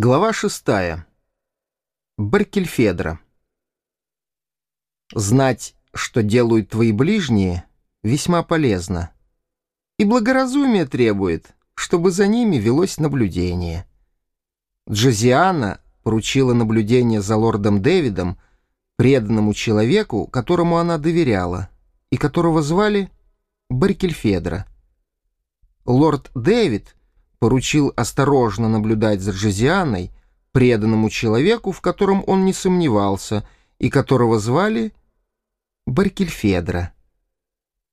Глава шестая. Баркельфедра. Знать, что делают твои ближние, весьма полезно. И благоразумие требует, чтобы за ними велось наблюдение. Джозиана поручила наблюдение за лордом Дэвидом, преданному человеку, которому она доверяла, и которого звали Баркельфедра. Лорд Дэвид — поручил осторожно наблюдать за Джозианой, преданному человеку, в котором он не сомневался, и которого звали Баркельфедра.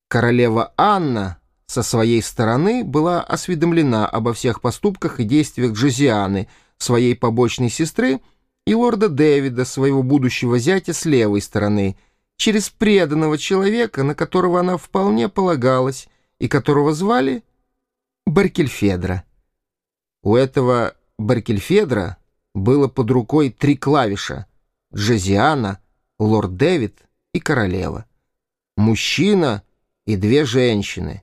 Королева Анна со своей стороны была осведомлена обо всех поступках и действиях Джозианы, своей побочной сестры, и лорда Дэвида, своего будущего зятя, с левой стороны, через преданного человека, на которого она вполне полагалась, и которого звали Баркельфедра. У этого Баркельфедра было под рукой три клавиша — Джезиана, Лорд Дэвид и Королева. Мужчина и две женщины.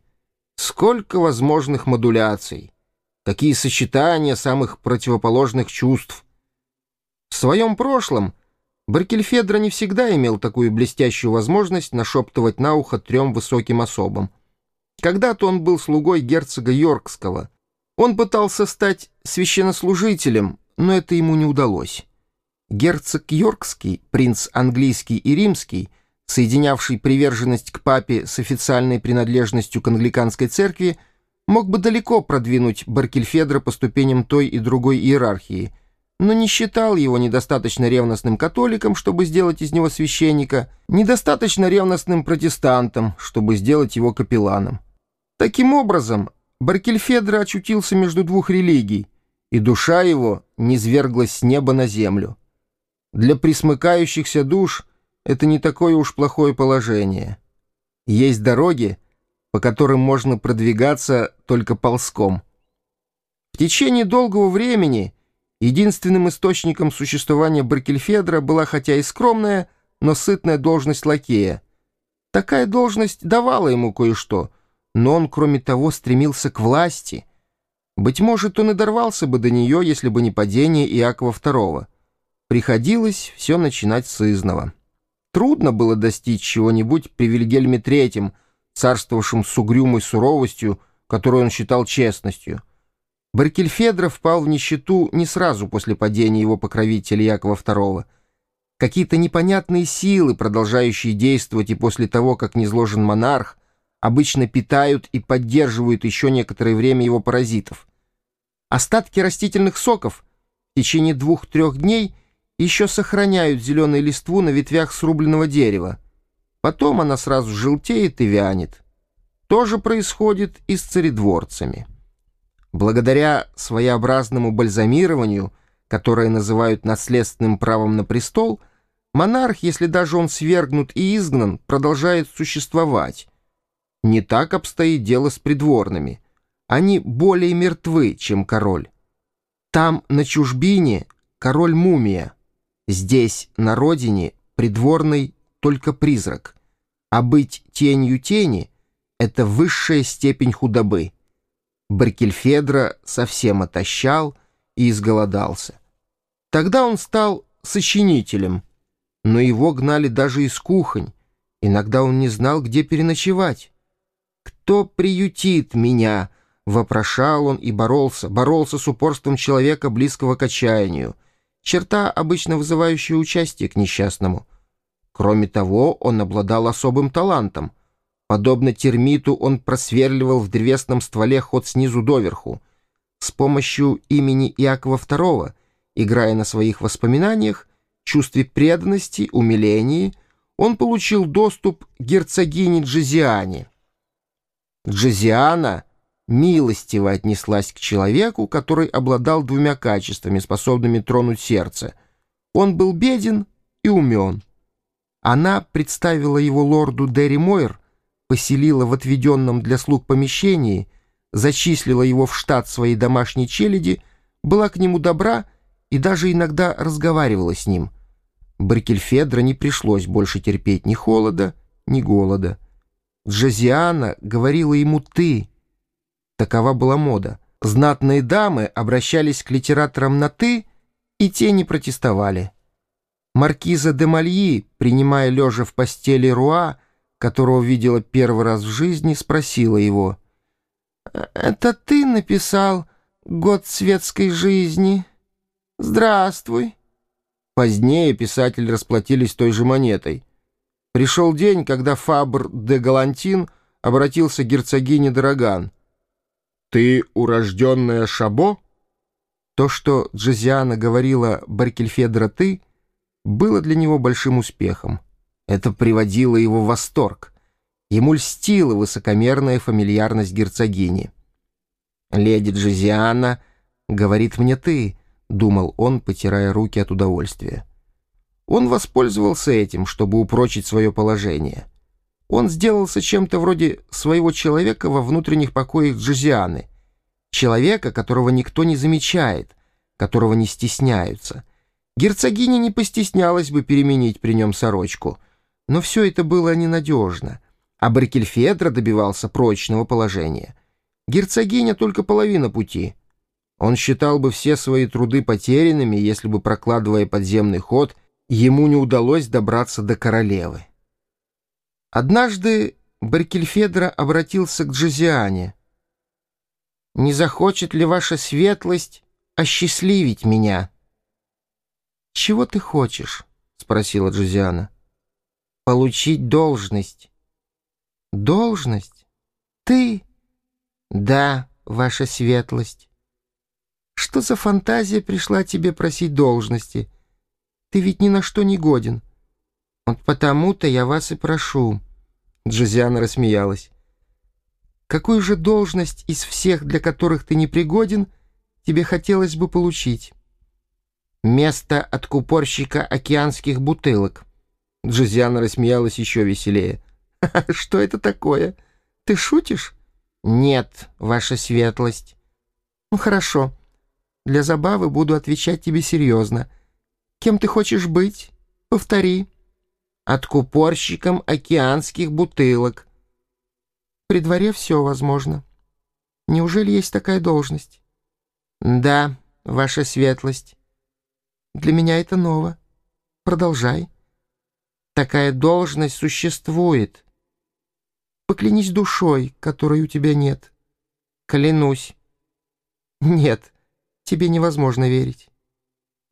Сколько возможных модуляций! Какие сочетания самых противоположных чувств! В своем прошлом Баркельфедра не всегда имел такую блестящую возможность нашептывать на ухо трем высоким особам. Когда-то он был слугой герцога Йоркского — он пытался стать священнослужителем, но это ему не удалось. Герцог Йоркский, принц английский и римский, соединявший приверженность к папе с официальной принадлежностью к англиканской церкви, мог бы далеко продвинуть Баркельфедра по ступеням той и другой иерархии, но не считал его недостаточно ревностным католиком, чтобы сделать из него священника, недостаточно ревностным протестантом, чтобы сделать его капелланом. Таким образом, Баркельфедро очутился между двух религий, и душа его низверглась с неба на землю. Для присмыкающихся душ это не такое уж плохое положение. Есть дороги, по которым можно продвигаться только ползком. В течение долгого времени единственным источником существования Баркельфедра была хотя и скромная, но сытная должность лакея. Такая должность давала ему кое-что — но он, кроме того, стремился к власти. Быть может, он и дорвался бы до нее, если бы не падение Иакова II. Приходилось все начинать с изного. Трудно было достичь чего-нибудь при Вильгельме III, царствовавшем с угрюмой суровостью, которую он считал честностью. Баркельфедро впал в нищету не сразу после падения его покровителя Якова II. Какие-то непонятные силы, продолжающие действовать и после того, как низложен монарх, обычно питают и поддерживают еще некоторое время его паразитов. Остатки растительных соков в течение двух-трех дней еще сохраняют зеленую листву на ветвях срубленного дерева. Потом она сразу желтеет и вянет. То же происходит и с царедворцами. Благодаря своеобразному бальзамированию, которое называют наследственным правом на престол, монарх, если даже он свергнут и изгнан, продолжает существовать, не так обстоит дело с придворными. Они более мертвы, чем король. Там, на чужбине, король-мумия. Здесь, на родине, придворный только призрак. А быть тенью тени — это высшая степень худобы. Баркельфедра совсем отощал и изголодался. Тогда он стал сочинителем, но его гнали даже из кухонь. Иногда он не знал, где переночевать. «Кто приютит меня?» — вопрошал он и боролся, боролся с упорством человека, близкого к отчаянию. Черта, обычно вызывающая участие к несчастному. Кроме того, он обладал особым талантом. Подобно термиту он просверливал в древесном стволе ход снизу доверху. С помощью имени Иакова II, играя на своих воспоминаниях, чувстве преданности, умилении, он получил доступ к герцогине Джезиане — Джезиана милостиво отнеслась к человеку, который обладал двумя качествами, способными тронуть сердце. Он был беден и умен. Она представила его лорду Дерри Мойер, поселила в отведенном для слуг помещении, зачислила его в штат своей домашней челяди, была к нему добра и даже иногда разговаривала с ним. Баркельфедро не пришлось больше терпеть ни холода, ни голода. Джозиана говорила ему «ты». Такова была мода. Знатные дамы обращались к литераторам на «ты», И те не протестовали. Маркиза де Мальи, принимая лежа в постели Руа, которого видела первый раз в жизни, спросила его. «Это ты написал «Год светской жизни»? Здравствуй». Позднее писатели расплатились той же монетой. Пришел день, когда Фабр де Галантин обратился к герцогине Дороган. «Ты урожденная Шабо?» То, что Джозиана говорила Баркельфедра «ты», было для него большим успехом. Это приводило его в восторг. Ему льстила высокомерная фамильярность герцогини. «Леди Джозиана говорит мне «ты», — думал он, потирая руки от удовольствия. Он воспользовался этим, чтобы упрочить свое положение. Он сделался чем-то вроде своего человека во внутренних покоях Джозианы, человека, которого никто не замечает, которого не стесняются — Герцогиня не постеснялась бы переменить при нем сорочку, но все это было ненадежно, а Баркельфедро добивался прочного положения. Герцогиня только половина пути. Он считал бы все свои труды потерянными, если бы, прокладывая подземный ход, ему не удалось добраться до королевы. Однажды Баркельфедро обратился к Джозиане. «Не захочет ли ваша светлость осчастливить меня?» «Чего ты хочешь?» — спросила Джузиана. «Получить должность». «Должность? Ты?» «Да, ваша светлость». «Что за фантазия пришла тебе просить должности? Ты ведь ни на что не годен». «Вот потому-то я вас и прошу». Джозиана рассмеялась. «Какую же должность из всех, для которых ты не пригоден, тебе хотелось бы получить?» Место откупорщика океанских бутылок. Джозиана рассмеялась еще веселее. «Что это такое? Ты шутишь?» «Нет, ваша светлость». «Ну, хорошо. Для забавы буду отвечать тебе серьезно. Кем ты хочешь быть? Повтори». «Откупорщиком океанских бутылок». «При дворе все возможно. Неужели есть такая должность?» «Да, ваша светлость». Для меня это ново. Продолжай. Такая должность существует. Поклянись душой, которой у тебя нет. Клянусь. Нет, тебе невозможно верить.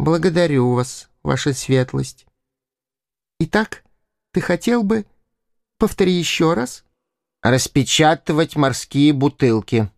Благодарю вас, ваша светлость. Итак, ты хотел бы... Повтори еще раз. Распечатывать морские бутылки.